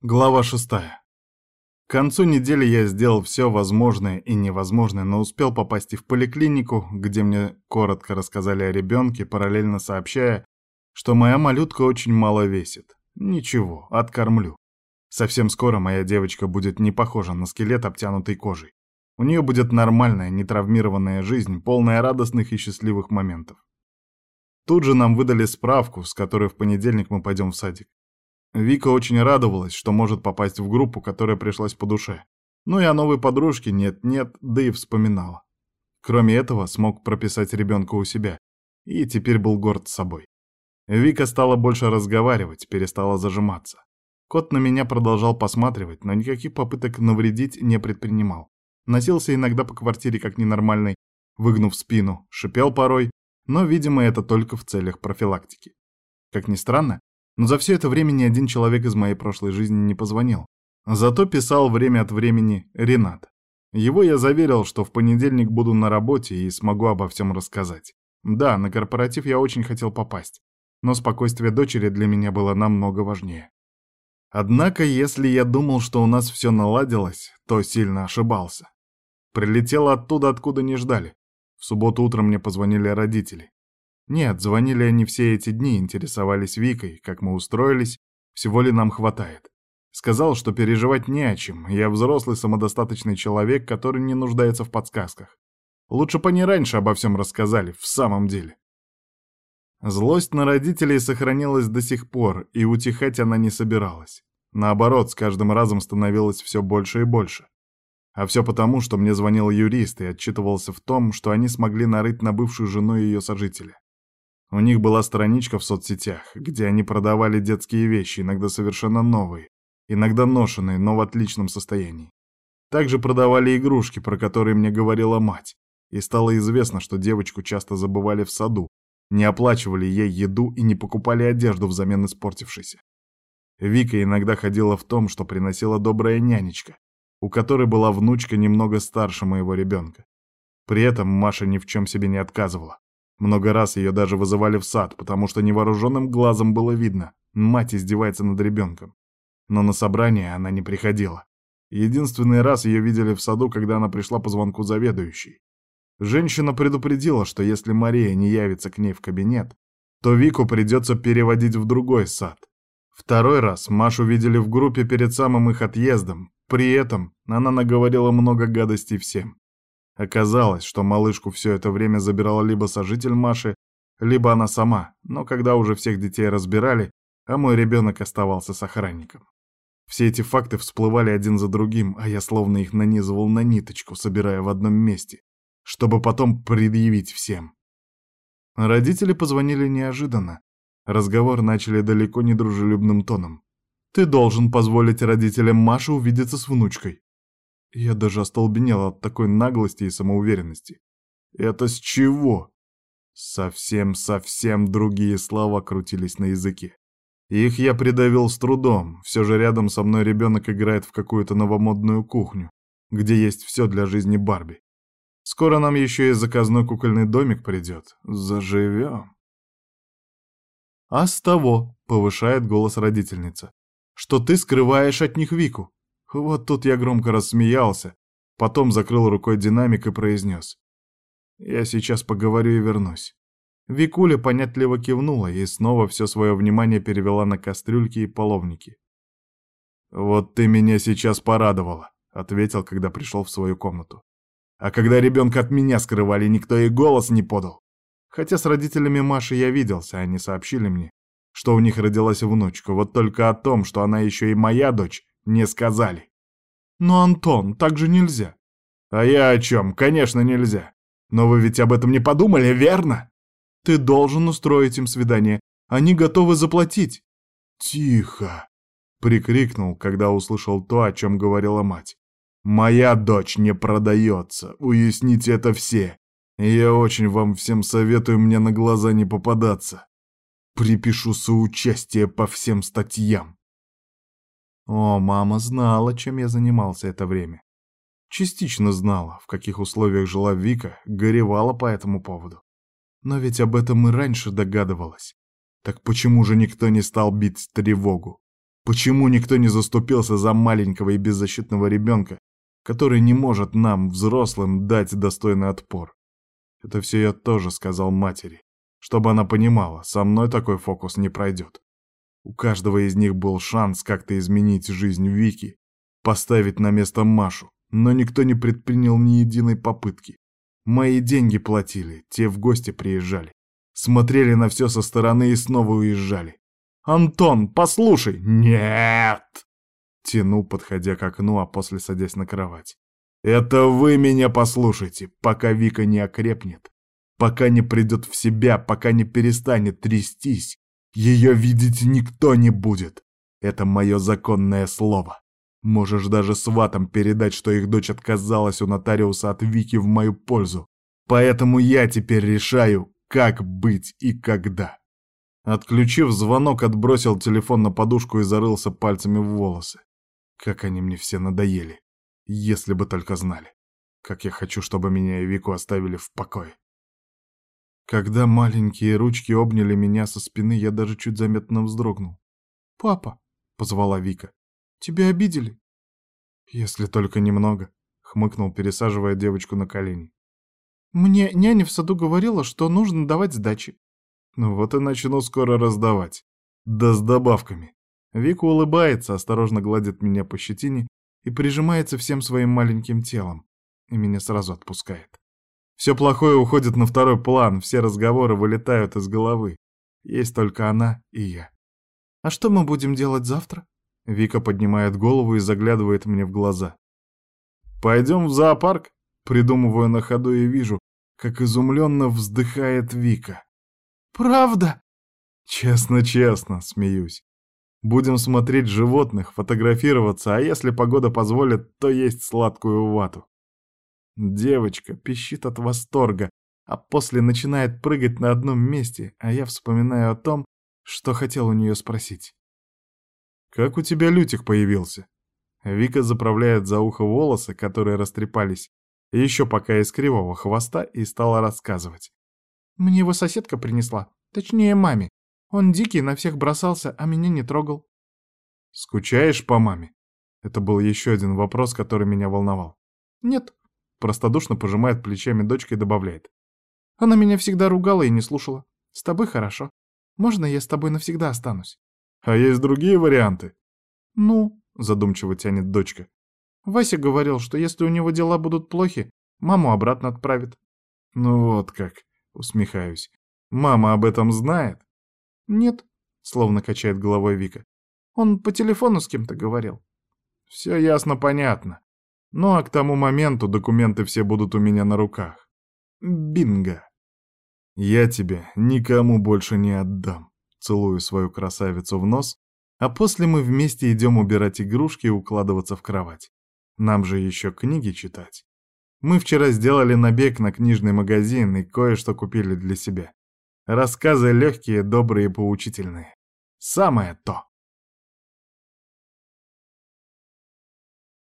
Глава шестая. К концу недели я сделал все возможное и невозможное, но успел попасть и в поликлинику, где мне коротко рассказали о ребенке, параллельно сообщая, что моя малютка очень мало весит. Ничего, откормлю. Совсем скоро моя девочка будет не похожа на скелет, обтянутый кожей. У нее будет нормальная, нетравмированная жизнь, полная радостных и счастливых моментов. Тут же нам выдали справку, с которой в понедельник мы пойдем в садик. Вика очень радовалась, что может попасть в группу, которая пришлась по душе. Ну и о новой подружке нет-нет, да и вспоминала. Кроме этого, смог прописать ребенка у себя. И теперь был горд собой. Вика стала больше разговаривать, перестала зажиматься. Кот на меня продолжал посматривать, но никаких попыток навредить не предпринимал. Носился иногда по квартире как ненормальный, выгнув спину, шипел порой, но, видимо, это только в целях профилактики. Как ни странно, но за все это время ни один человек из моей прошлой жизни не позвонил. Зато писал время от времени Ренат. Его я заверил, что в понедельник буду на работе и смогу обо всем рассказать. Да, на корпоратив я очень хотел попасть, но спокойствие дочери для меня было намного важнее. Однако, если я думал, что у нас все наладилось, то сильно ошибался. Прилетел оттуда, откуда не ждали. В субботу утром мне позвонили родители. Нет, звонили они все эти дни, интересовались Викой, как мы устроились, всего ли нам хватает. Сказал, что переживать не о чем, я взрослый самодостаточный человек, который не нуждается в подсказках. Лучше бы они раньше обо всем рассказали, в самом деле. Злость на родителей сохранилась до сих пор, и утихать она не собиралась. Наоборот, с каждым разом становилось все больше и больше. А все потому, что мне звонил юрист и отчитывался в том, что они смогли нарыть на бывшую жену ее сожителя. У них была страничка в соцсетях, где они продавали детские вещи, иногда совершенно новые, иногда ношенные, но в отличном состоянии. Также продавали игрушки, про которые мне говорила мать, и стало известно, что девочку часто забывали в саду, не оплачивали ей еду и не покупали одежду взамен испортившейся. Вика иногда ходила в том, что приносила добрая нянечка, у которой была внучка немного старше моего ребенка. При этом Маша ни в чем себе не отказывала. Много раз ее даже вызывали в сад, потому что невооруженным глазом было видно, мать издевается над ребенком. Но на собрание она не приходила. Единственный раз ее видели в саду, когда она пришла по звонку заведующей. Женщина предупредила, что если Мария не явится к ней в кабинет, то Вику придется переводить в другой сад. Второй раз Машу видели в группе перед самым их отъездом. При этом она наговорила много гадостей всем. Оказалось, что малышку все это время забирала либо сожитель Маши, либо она сама, но когда уже всех детей разбирали, а мой ребенок оставался с охранником. Все эти факты всплывали один за другим, а я словно их нанизывал на ниточку, собирая в одном месте, чтобы потом предъявить всем. Родители позвонили неожиданно. Разговор начали далеко не дружелюбным тоном. «Ты должен позволить родителям Маши увидеться с внучкой. Я даже остолбенел от такой наглости и самоуверенности. Это с чего? Совсем-совсем другие слова крутились на языке. Их я придавил с трудом, все же рядом со мной ребенок играет в какую-то новомодную кухню, где есть все для жизни Барби. Скоро нам еще и заказной кукольный домик придет. Заживем. А с того, повышает голос родительница, что ты скрываешь от них Вику. Вот тут я громко рассмеялся, потом закрыл рукой динамик и произнес. «Я сейчас поговорю и вернусь». Викуля понятливо кивнула и снова все свое внимание перевела на кастрюльки и половники. «Вот ты меня сейчас порадовала», — ответил, когда пришел в свою комнату. «А когда ребенка от меня скрывали, никто и голос не подал. Хотя с родителями Маши я виделся, они сообщили мне, что у них родилась внучка, вот только о том, что она еще и моя дочь, не сказали. Но, Антон, так же нельзя. А я о чем? Конечно, нельзя. Но вы ведь об этом не подумали, верно? Ты должен устроить им свидание. Они готовы заплатить. Тихо, прикрикнул, когда услышал то, о чем говорила мать. Моя дочь не продается, уясните это все. Я очень вам всем советую мне на глаза не попадаться. Припишу соучастие по всем статьям. О, мама знала, чем я занимался это время. Частично знала, в каких условиях жила Вика, горевала по этому поводу. Но ведь об этом и раньше догадывалась. Так почему же никто не стал бить тревогу? Почему никто не заступился за маленького и беззащитного ребенка, который не может нам, взрослым, дать достойный отпор? Это все я тоже сказал матери, чтобы она понимала, со мной такой фокус не пройдет. У каждого из них был шанс как-то изменить жизнь Вики, поставить на место Машу, но никто не предпринял ни единой попытки. Мои деньги платили, те в гости приезжали. Смотрели на все со стороны и снова уезжали. «Антон, послушай!» «Нет!» Тяну, подходя к окну, а после садясь на кровать. «Это вы меня послушайте, пока Вика не окрепнет, пока не придет в себя, пока не перестанет трястись. Ее видеть никто не будет. Это мое законное слово. Можешь даже сватам передать, что их дочь отказалась у нотариуса от Вики в мою пользу. Поэтому я теперь решаю, как быть и когда. Отключив звонок, отбросил телефон на подушку и зарылся пальцами в волосы. Как они мне все надоели. Если бы только знали. Как я хочу, чтобы меня и Вику оставили в покое. Когда маленькие ручки обняли меня со спины, я даже чуть заметно вздрогнул. «Папа!» — позвала Вика. Тебя обидели?» «Если только немного», — хмыкнул, пересаживая девочку на колени. «Мне няня в саду говорила, что нужно давать сдачи». «Ну вот и начну скоро раздавать. Да с добавками». Вика улыбается, осторожно гладит меня по щетине и прижимается всем своим маленьким телом, и меня сразу отпускает. Все плохое уходит на второй план, все разговоры вылетают из головы. Есть только она и я. «А что мы будем делать завтра?» Вика поднимает голову и заглядывает мне в глаза. «Пойдем в зоопарк?» Придумываю на ходу и вижу, как изумленно вздыхает Вика. «Правда?» «Честно-честно», — смеюсь. «Будем смотреть животных, фотографироваться, а если погода позволит, то есть сладкую вату». Девочка пищит от восторга, а после начинает прыгать на одном месте, а я вспоминаю о том, что хотел у нее спросить. «Как у тебя Лютик появился?» Вика заправляет за ухо волосы, которые растрепались, еще пока из кривого хвоста, и стала рассказывать. «Мне его соседка принесла, точнее маме. Он дикий, на всех бросался, а меня не трогал». «Скучаешь по маме?» Это был еще один вопрос, который меня волновал. «Нет», — простодушно пожимает плечами дочка и добавляет. «Она меня всегда ругала и не слушала. С тобой хорошо. Можно я с тобой навсегда останусь?» А есть другие варианты? Ну, задумчиво тянет дочка. Вася говорил, что если у него дела будут плохи, маму обратно отправит. Ну вот как, усмехаюсь. Мама об этом знает? Нет, словно качает головой Вика. Он по телефону с кем-то говорил. Все ясно, понятно. Ну а к тому моменту документы все будут у меня на руках. Бинго. Я тебе никому больше не отдам целую свою красавицу в нос, а после мы вместе идем убирать игрушки и укладываться в кровать. Нам же еще книги читать. Мы вчера сделали набег на книжный магазин и кое-что купили для себя. Рассказы легкие, добрые и поучительные. Самое то.